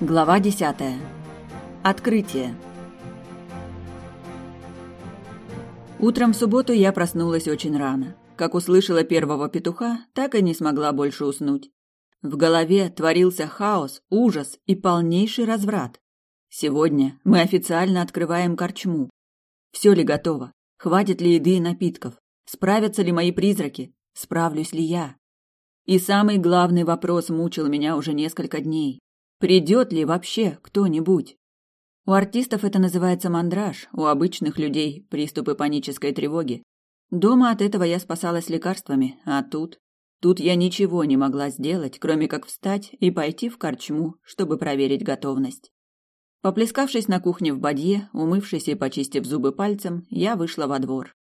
Глава десятая. Открытие. Утром в субботу я проснулась очень рано. Как услышала первого петуха, так и не смогла больше уснуть. В голове творился хаос, ужас и полнейший разврат. Сегодня мы официально открываем корчму. Все ли готово? Хватит ли еды и напитков? Справятся ли мои призраки? Справлюсь ли я? И самый главный вопрос мучил меня уже несколько дней. Придет ли вообще кто-нибудь? У артистов это называется мандраж, у обычных людей приступы панической тревоги. Дома от этого я спасалась лекарствами, а тут... Тут я ничего не могла сделать, кроме как встать и пойти в корчму, чтобы проверить готовность. Поплескавшись на кухне в бадье, умывшись и почистив зубы пальцем, я вышла во двор.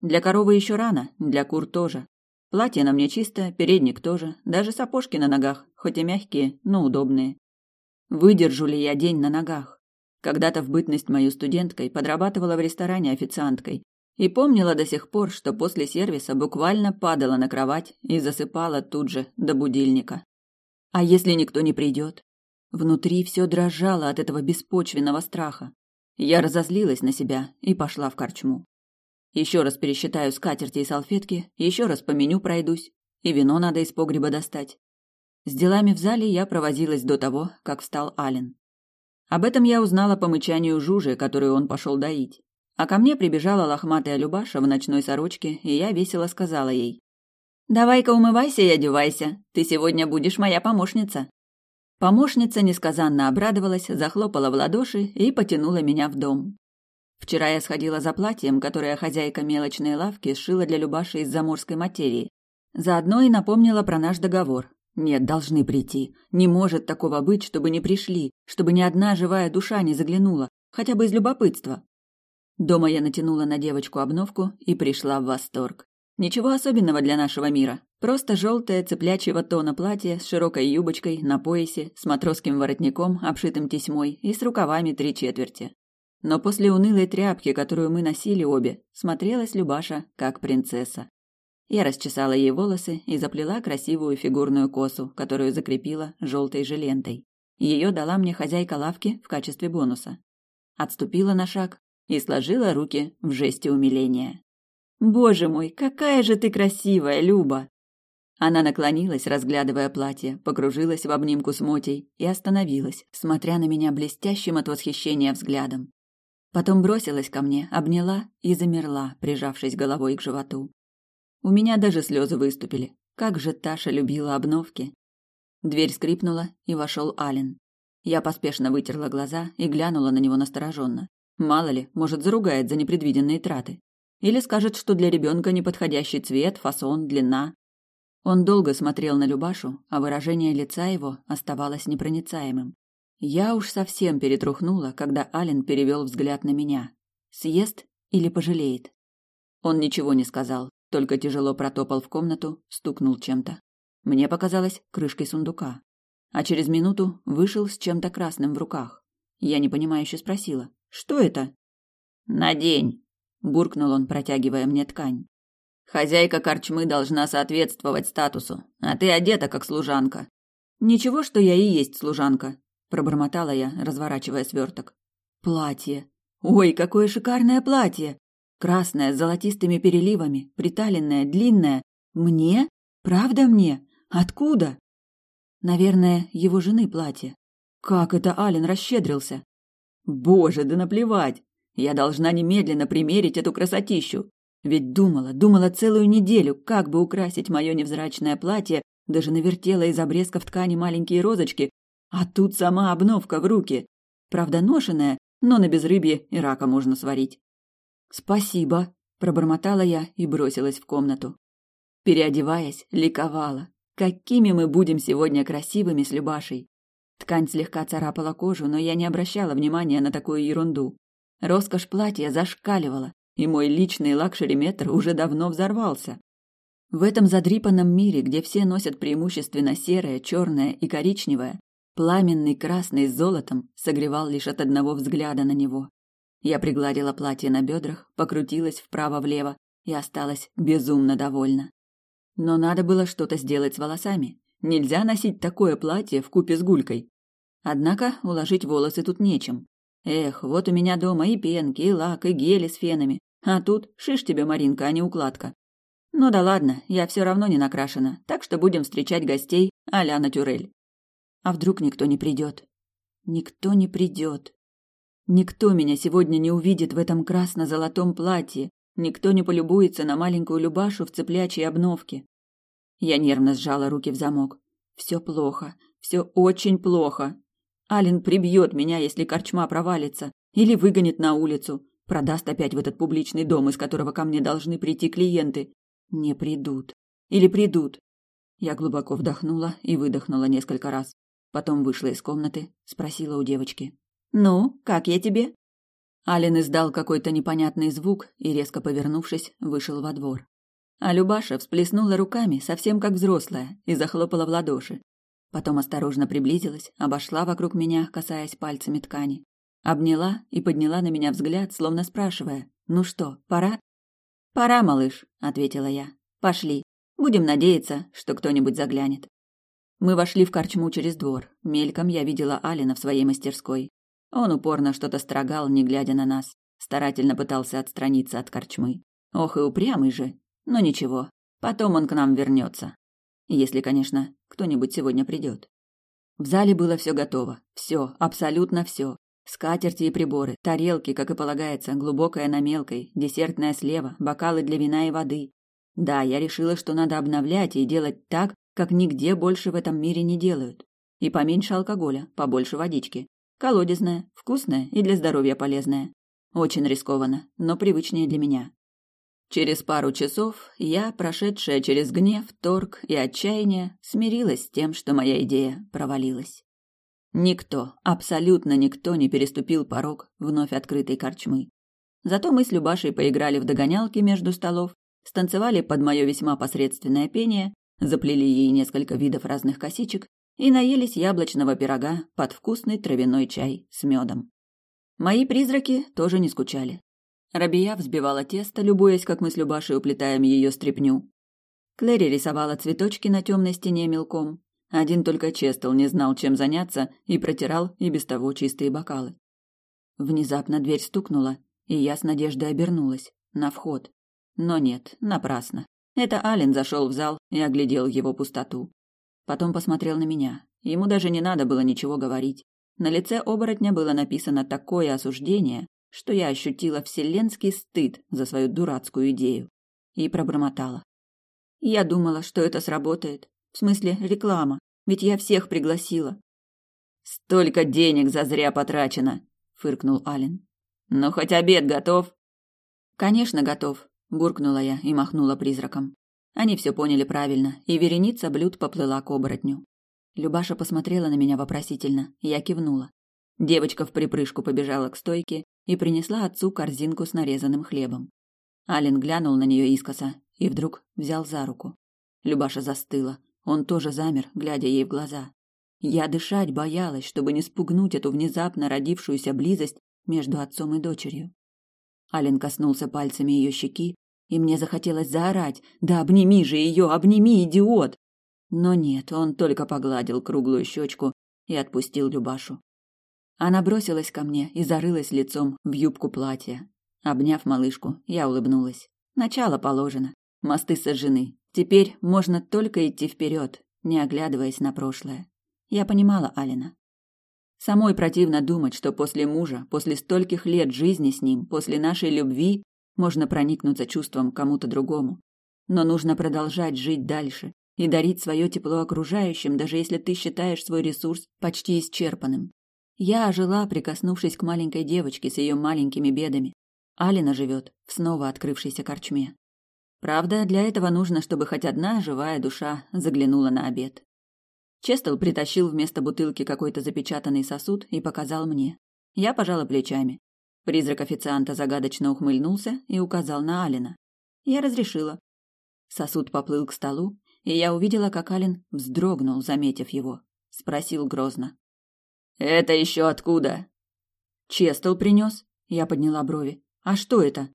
Для коровы еще рано, для кур тоже. Платье на мне чисто, передник тоже, даже сапожки на ногах, хоть и мягкие, но удобные. Выдержу ли я день на ногах? Когда-то в бытность мою студенткой подрабатывала в ресторане официанткой и помнила до сих пор, что после сервиса буквально падала на кровать и засыпала тут же до будильника. А если никто не придет? Внутри все дрожало от этого беспочвенного страха. Я разозлилась на себя и пошла в корчму. Еще раз пересчитаю скатерти и салфетки, еще раз по меню пройдусь, и вино надо из погреба достать. С делами в зале я провозилась до того, как встал Ален. Об этом я узнала по мычанию Жужи, которую он пошел доить. А ко мне прибежала лохматая Любаша в ночной сорочке, и я весело сказала ей. «Давай-ка умывайся и одевайся, ты сегодня будешь моя помощница». Помощница несказанно обрадовалась, захлопала в ладоши и потянула меня в дом. Вчера я сходила за платьем, которое хозяйка мелочной лавки сшила для Любаши из заморской материи. Заодно и напомнила про наш договор, нет, должны прийти. Не может такого быть, чтобы не пришли, чтобы ни одна живая душа не заглянула, хотя бы из любопытства. Дома я натянула на девочку обновку и пришла в восторг. Ничего особенного для нашего мира. Просто желтое цыплячьего тона платье с широкой юбочкой на поясе, с матросским воротником, обшитым тесьмой и с рукавами три четверти. Но после унылой тряпки, которую мы носили обе, смотрелась Любаша как принцесса. Я расчесала ей волосы и заплела красивую фигурную косу, которую закрепила желтой же лентой. Ее дала мне хозяйка лавки в качестве бонуса. Отступила на шаг и сложила руки в жесте умиления. «Боже мой, какая же ты красивая, Люба!» Она наклонилась, разглядывая платье, покружилась в обнимку с Мотей и остановилась, смотря на меня блестящим от восхищения взглядом. Потом бросилась ко мне, обняла и замерла, прижавшись головой к животу. У меня даже слезы выступили. Как же Таша любила обновки. Дверь скрипнула, и вошел Ален. Я поспешно вытерла глаза и глянула на него настороженно. Мало ли, может, заругает за непредвиденные траты. Или скажет, что для ребенка неподходящий цвет, фасон, длина. Он долго смотрел на Любашу, а выражение лица его оставалось непроницаемым. Я уж совсем перетрухнула, когда Ален перевел взгляд на меня. Съест или пожалеет? Он ничего не сказал, только тяжело протопал в комнату, стукнул чем-то. Мне показалось крышкой сундука. А через минуту вышел с чем-то красным в руках. Я непонимающе спросила: "Что это?" "Надень", буркнул он, протягивая мне ткань. Хозяйка корчмы должна соответствовать статусу, а ты одета как служанка. Ничего, что я и есть служанка, пробормотала я, разворачивая сверток. Платье. Ой, какое шикарное платье! Красная, с золотистыми переливами, приталенная, длинная. Мне? Правда мне? Откуда? Наверное, его жены платье. Как это Ален расщедрился? Боже, да наплевать! Я должна немедленно примерить эту красотищу. Ведь думала, думала целую неделю, как бы украсить мое невзрачное платье, даже навертела из обрезков ткани маленькие розочки, а тут сама обновка в руки. Правда, ношеная, но на безрыбье и рака можно сварить. «Спасибо», – пробормотала я и бросилась в комнату. Переодеваясь, ликовала. Какими мы будем сегодня красивыми с Любашей. Ткань слегка царапала кожу, но я не обращала внимания на такую ерунду. Роскошь платья зашкаливала, и мой личный luxury-метр уже давно взорвался. В этом задрипанном мире, где все носят преимущественно серое, черное и коричневое, пламенный красный с золотом согревал лишь от одного взгляда на него. Я пригладила платье на бедрах, покрутилась вправо-влево и осталась безумно довольна. Но надо было что-то сделать с волосами. Нельзя носить такое платье в купе с гулькой. Однако уложить волосы тут нечем. Эх, вот у меня дома и пенки, и лак, и гели с фенами. А тут шиш тебе, Маринка, а не укладка. Ну да ладно, я все равно не накрашена, так что будем встречать гостей а-ля натюрель. А вдруг никто не придет? Никто не придет. Никто меня сегодня не увидит в этом красно-золотом платье, никто не полюбуется на маленькую Любашу в цыплячьей обновке. Я нервно сжала руки в замок. Все плохо, все очень плохо. Ален прибьет меня, если корчма провалится, или выгонит на улицу, продаст опять в этот публичный дом, из которого ко мне должны прийти клиенты. Не придут. Или придут. Я глубоко вдохнула и выдохнула несколько раз. Потом вышла из комнаты, спросила у девочки. «Ну, как я тебе?» Ален издал какой-то непонятный звук и, резко повернувшись, вышел во двор. А Любаша всплеснула руками, совсем как взрослая, и захлопала в ладоши. Потом осторожно приблизилась, обошла вокруг меня, касаясь пальцами ткани. Обняла и подняла на меня взгляд, словно спрашивая, «Ну что, пора?» «Пора, малыш», — ответила я. «Пошли. Будем надеяться, что кто-нибудь заглянет». Мы вошли в корчму через двор. Мельком я видела Алина в своей мастерской. Он упорно что-то строгал, не глядя на нас. Старательно пытался отстраниться от корчмы. Ох и упрямый же. Но ничего, потом он к нам вернется. Если, конечно, кто-нибудь сегодня придет. В зале было все готово. Все, абсолютно все. Скатерти и приборы, тарелки, как и полагается, глубокая на мелкой, десертная слева, бокалы для вина и воды. Да, я решила, что надо обновлять и делать так, как нигде больше в этом мире не делают. И поменьше алкоголя, побольше водички. Колодезная, вкусная и для здоровья полезная. Очень рискованно, но привычнее для меня. Через пару часов я, прошедшая через гнев, торг и отчаяние, смирилась с тем, что моя идея провалилась. Никто, абсолютно никто не переступил порог вновь открытой корчмы. Зато мы с Любашей поиграли в догонялки между столов, станцевали под мое весьма посредственное пение, заплели ей несколько видов разных косичек и наелись яблочного пирога под вкусный травяной чай с медом. Мои призраки тоже не скучали. Рабия взбивала тесто, любуясь, как мы с Любашей уплетаем ее стряпню. Клэри рисовала цветочки на темной стене мелком. Один только Честел не знал, чем заняться, и протирал и без того чистые бокалы. Внезапно дверь стукнула, и я с надеждой обернулась. На вход. Но нет, напрасно. Это Ален зашел в зал и оглядел его пустоту. Потом посмотрел на меня. Ему даже не надо было ничего говорить. На лице оборотня было написано такое осуждение, что я ощутила вселенский стыд за свою дурацкую идею. И пробормотала. Я думала, что это сработает. В смысле, реклама. Ведь я всех пригласила. Столько денег зазря потрачено, фыркнул Ален. Но хоть обед готов? Конечно, готов, буркнула я и махнула призраком. Они все поняли правильно, и вереница блюд поплыла к оборотню. Любаша посмотрела на меня вопросительно, я кивнула. Девочка в припрыжку побежала к стойке и принесла отцу корзинку с нарезанным хлебом. Ален глянул на нее искоса и вдруг взял за руку. Любаша застыла. Он тоже замер, глядя ей в глаза. Я дышать боялась, чтобы не спугнуть эту внезапно родившуюся близость между отцом и дочерью. Ален коснулся пальцами ее щеки, и мне захотелось заорать «Да обними же ее, обними, идиот!» Но нет, он только погладил круглую щечку и отпустил Любашу. Она бросилась ко мне и зарылась лицом в юбку платья. Обняв малышку, я улыбнулась. Начало положено. Мосты сожжены. Теперь можно только идти вперед, не оглядываясь на прошлое. Я понимала Алина. Самой противно думать, что после мужа, после стольких лет жизни с ним, после нашей любви можно проникнуться чувством кому-то другому. Но нужно продолжать жить дальше и дарить свое тепло окружающим, даже если ты считаешь свой ресурс почти исчерпанным. Я ожила, прикоснувшись к маленькой девочке с ее маленькими бедами. Алина живет в снова открывшейся корчме. Правда, для этого нужно, чтобы хоть одна живая душа заглянула на обед. Честел притащил вместо бутылки какой-то запечатанный сосуд и показал мне. Я пожала плечами. Призрак официанта загадочно ухмыльнулся и указал на Алина. Я разрешила. Сосуд поплыл к столу, и я увидела, как Алин вздрогнул, заметив его. Спросил грозно. «Это еще откуда?» «Честел принес?» Я подняла брови. «А что это?»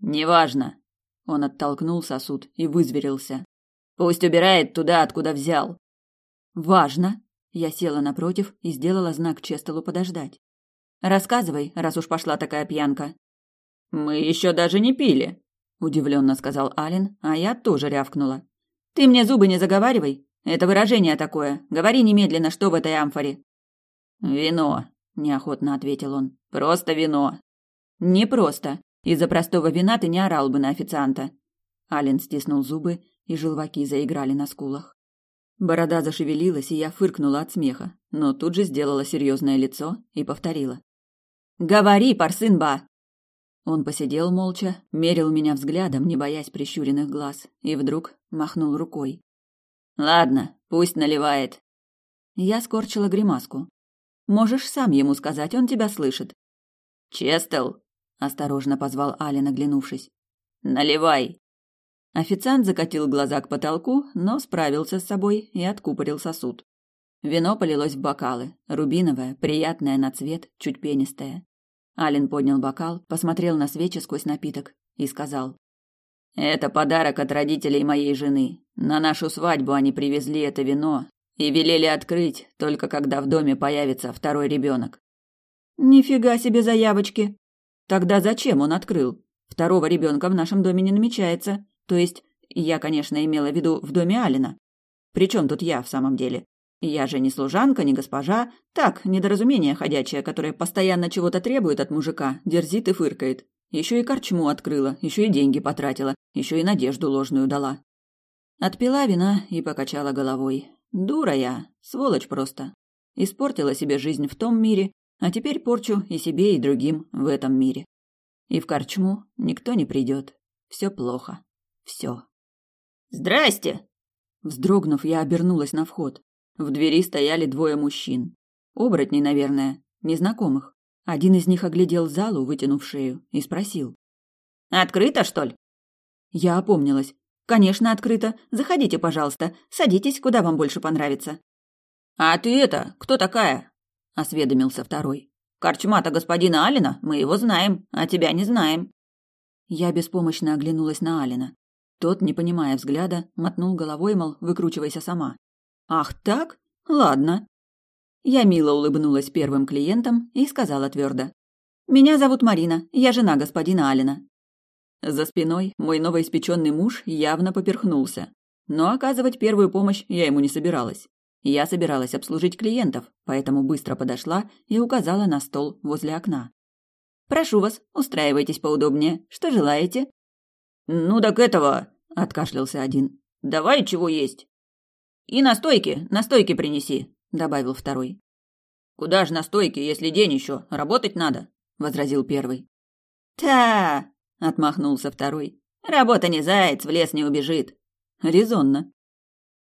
«Неважно». Он оттолкнул сосуд и вызверился. «Пусть убирает туда, откуда взял». «Важно». Я села напротив и сделала знак Честелу подождать. «Рассказывай, раз уж пошла такая пьянка». «Мы еще даже не пили», – удивленно сказал Ален, а я тоже рявкнула. «Ты мне зубы не заговаривай. Это выражение такое. Говори немедленно, что в этой амфоре». «Вино», – неохотно ответил он. «Просто вино». «Не просто. Из-за простого вина ты не орал бы на официанта». Ален стиснул зубы, и желваки заиграли на скулах. Борода зашевелилась, и я фыркнула от смеха, но тут же сделала серьезное лицо и повторила. «Говори, Парсынба!» Он посидел молча, мерил меня взглядом, не боясь прищуренных глаз, и вдруг махнул рукой. «Ладно, пусть наливает». Я скорчила гримаску. «Можешь сам ему сказать, он тебя слышит». «Честел!» – осторожно позвал Ален, оглянувшись. «Наливай!» Официант закатил глаза к потолку, но справился с собой и откупорил сосуд. Вино полилось в бокалы, рубиновое, приятное на цвет, чуть пенистое. Ален поднял бокал, посмотрел на свечи сквозь напиток и сказал: "Это подарок от родителей моей жены. На нашу свадьбу они привезли это вино и велели открыть только когда в доме появится второй ребенок. Нифига себе заявочки. Тогда зачем он открыл? Второго ребенка в нашем доме не намечается. То есть, я, конечно, имела в виду в доме Алина. Причем тут я в самом деле? Я же не служанка, не госпожа. Так, недоразумение ходячее, которое постоянно чего-то требует от мужика, дерзит и фыркает. Еще и корчму открыла, еще и деньги потратила, еще и надежду ложную дала. Отпила вина и покачала головой. Дура я, сволочь просто. Испортила себе жизнь в том мире, а теперь порчу и себе, и другим в этом мире. И в корчму никто не придет. Все плохо. Все. «Здрасте!» Вздрогнув, я обернулась на вход. В двери стояли двое мужчин. Оборотней, наверное, незнакомых. Один из них оглядел залу, вытянув шею, и спросил. «Открыто, что ли?» Я опомнилась. «Конечно, открыто. Заходите, пожалуйста. Садитесь, куда вам больше понравится». «А ты это, кто такая?» – осведомился второй. «Корчма-то господина Алина, мы его знаем, а тебя не знаем». Я беспомощно оглянулась на Алина. Тот, не понимая взгляда, мотнул головой, мол, выкручивайся сама. «Ах так? Ладно». Я мило улыбнулась первым клиентам и сказала твердо. «Меня зовут Марина, я жена господина Алина». За спиной мой новоиспеченный муж явно поперхнулся. Но оказывать первую помощь я ему не собиралась. Я собиралась обслужить клиентов, поэтому быстро подошла и указала на стол возле окна. «Прошу вас, устраивайтесь поудобнее. Что желаете?» «Ну так этого...» — откашлялся один. «Давай чего есть». «И настойки, настойки принеси», — добавил второй. «Куда ж настойки, если день еще, работать надо», — возразил первый. «Та!» — отмахнулся второй. «Работа не заяц, в лес не убежит». «Резонно».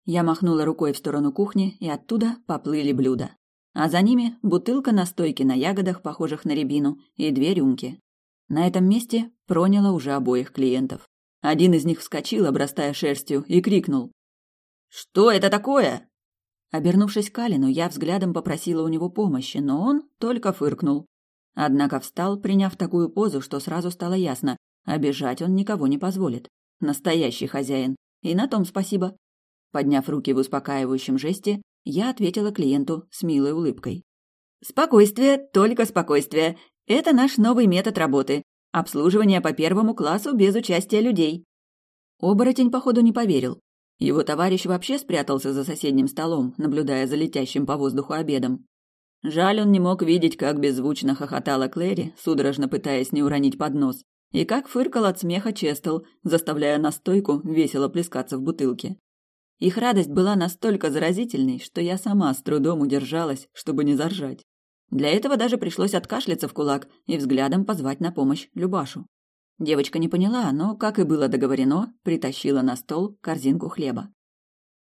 Я махнула рукой в сторону кухни, и оттуда поплыли блюда. А за ними бутылка настойки на ягодах, похожих на рябину, и две рюмки. На этом месте проняло уже обоих клиентов. Один из них вскочил, обрастая шерстью, и крикнул. «Что это такое?» Обернувшись к Алину, я взглядом попросила у него помощи, но он только фыркнул. Однако встал, приняв такую позу, что сразу стало ясно, обижать он никого не позволит. Настоящий хозяин. И на том спасибо. Подняв руки в успокаивающем жесте, я ответила клиенту с милой улыбкой. «Спокойствие, только спокойствие. Это наш новый метод работы. Обслуживание по первому классу без участия людей. Оборотень, походу, не поверил. Его товарищ вообще спрятался за соседним столом, наблюдая за летящим по воздуху обедом. Жаль, он не мог видеть, как беззвучно хохотала Клэри, судорожно пытаясь не уронить поднос, и как фыркал от смеха Честел, заставляя настойку весело плескаться в бутылке. Их радость была настолько заразительной, что я сама с трудом удержалась, чтобы не заржать. Для этого даже пришлось откашляться в кулак и взглядом позвать на помощь Любашу. Девочка не поняла, но, как и было договорено, притащила на стол корзинку хлеба.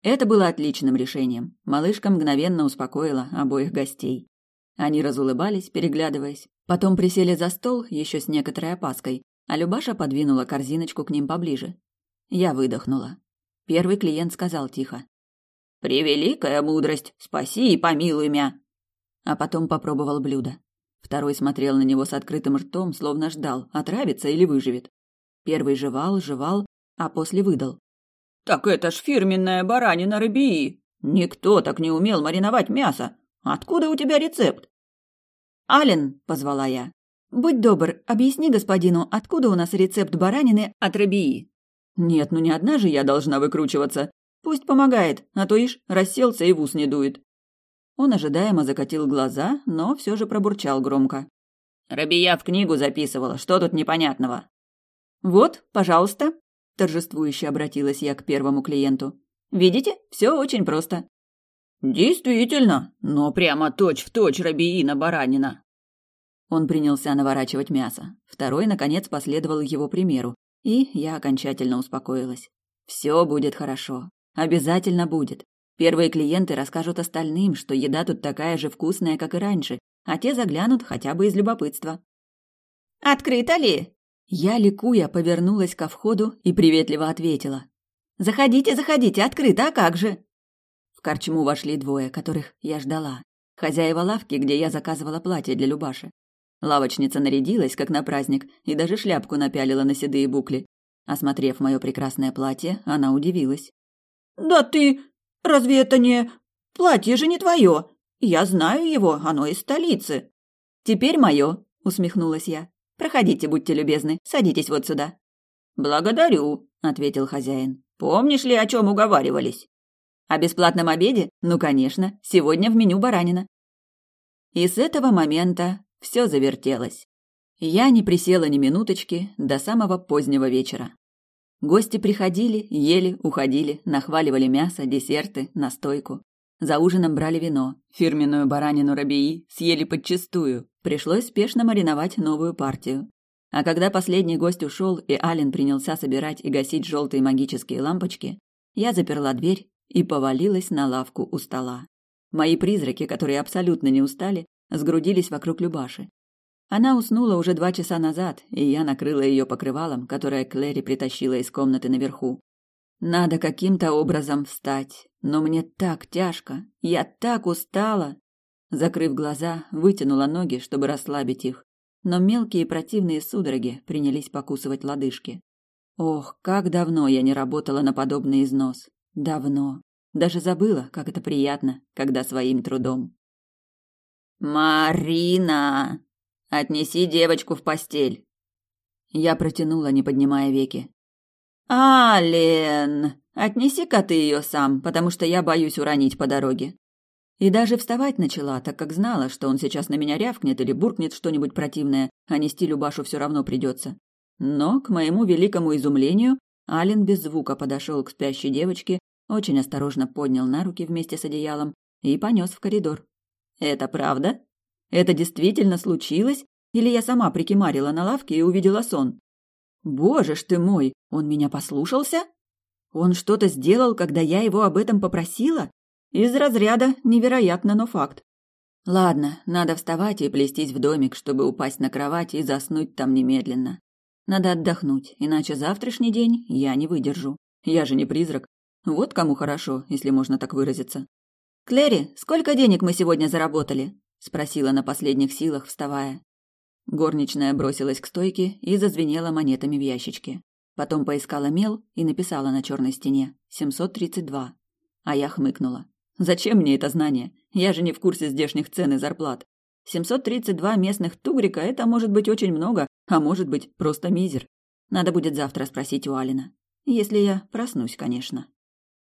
Это было отличным решением. Малышка мгновенно успокоила обоих гостей. Они разулыбались, переглядываясь. Потом присели за стол еще с некоторой опаской, а Любаша подвинула корзиночку к ним поближе. Я выдохнула. Первый клиент сказал тихо. «Превеликая мудрость! Спаси и помилуй мя!» А потом попробовал блюдо. Второй смотрел на него с открытым ртом, словно ждал, отравится или выживет. Первый жевал, жевал, а после выдал. «Так это ж фирменная баранина рыбии!» Никто так не умел мариновать мясо. Откуда у тебя рецепт? Ален, позвала я. Будь добр, объясни господину, откуда у нас рецепт баранины от рыбии. Нет, ну не одна же я должна выкручиваться. Пусть помогает, а то ишь расселся и в ус не дует. Он ожидаемо закатил глаза, но все же пробурчал громко. Рабия в книгу записывала, что тут непонятного? Вот, пожалуйста, торжествующе обратилась я к первому клиенту. Видите, все очень просто. Действительно, но прямо точь-в-точь Рабиина баранина. Он принялся наворачивать мясо. Второй, наконец, последовал его примеру, и я окончательно успокоилась. Все будет хорошо. Обязательно будет. Первые клиенты расскажут остальным, что еда тут такая же вкусная, как и раньше, а те заглянут хотя бы из любопытства. «Открыто ли?» Я, ликуя, повернулась ко входу и приветливо ответила. «Заходите, заходите, открыто, а как же?» В корчму вошли двое, которых я ждала. Хозяева лавки, где я заказывала платье для Любаши. Лавочница нарядилась, как на праздник, и даже шляпку напялила на седые букли. Осмотрев мое прекрасное платье, она удивилась. «Да ты... Разве это не... Платье же не твое. Я знаю его, оно из столицы». «Теперь мое», — усмехнулась я. «Проходите, будьте любезны, садитесь вот сюда». «Благодарю», — ответил хозяин. «Помнишь ли, о чем уговаривались?» «О бесплатном обеде? Ну, конечно. Сегодня в меню баранина». И с этого момента все завертелось. Я не присела ни минуточки до самого позднего вечера. Гости приходили, ели, уходили, нахваливали мясо, десерты, настойку. За ужином брали вино, фирменную баранину рабии съели подчистую. Пришлось спешно мариновать новую партию. А когда последний гость ушел и Ален принялся собирать и гасить желтые магические лампочки, я заперла дверь и повалилась на лавку у стола. Мои призраки, которые абсолютно не устали, сгрудились вокруг Любаши. Она уснула уже два часа назад, и я накрыла ее покрывалом, которое Клэри притащила из комнаты наверху. Надо каким-то образом встать, но мне так тяжко, я так устала. Закрыв глаза, вытянула ноги, чтобы расслабить их, но мелкие противные судороги принялись покусывать лодыжки. Ох, как давно я не работала на подобный износ. Давно. Даже забыла, как это приятно, когда своим трудом. «Марина, отнеси девочку в постель!» Я протянула, не поднимая веки. «Ален, отнеси-ка ты ее сам, потому что я боюсь уронить по дороге». И даже вставать начала, так как знала, что он сейчас на меня рявкнет или буркнет что-нибудь противное, а нести Любашу все равно придется. Но, к моему великому изумлению, Ален без звука подошел к спящей девочке, очень осторожно поднял на руки вместе с одеялом и понес в коридор. Это правда? Это действительно случилось? Или я сама прикимарила на лавке и увидела сон? Боже ж ты мой, он меня послушался? Он что-то сделал, когда я его об этом попросила? Из разряда невероятно, но факт. Ладно, надо вставать и плестись в домик, чтобы упасть на кровать и заснуть там немедленно. Надо отдохнуть, иначе завтрашний день я не выдержу. Я же не призрак. Вот кому хорошо, если можно так выразиться. «Клэри, сколько денег мы сегодня заработали?» – спросила на последних силах, вставая. Горничная бросилась к стойке и зазвенела монетами в ящичке. Потом поискала мел и написала на черной стене «732». А я хмыкнула. «Зачем мне это знание? Я же не в курсе здешних цен и зарплат. 732 местных тугрика – это может быть очень много, а может быть просто мизер. Надо будет завтра спросить у Алина. Если я проснусь, конечно».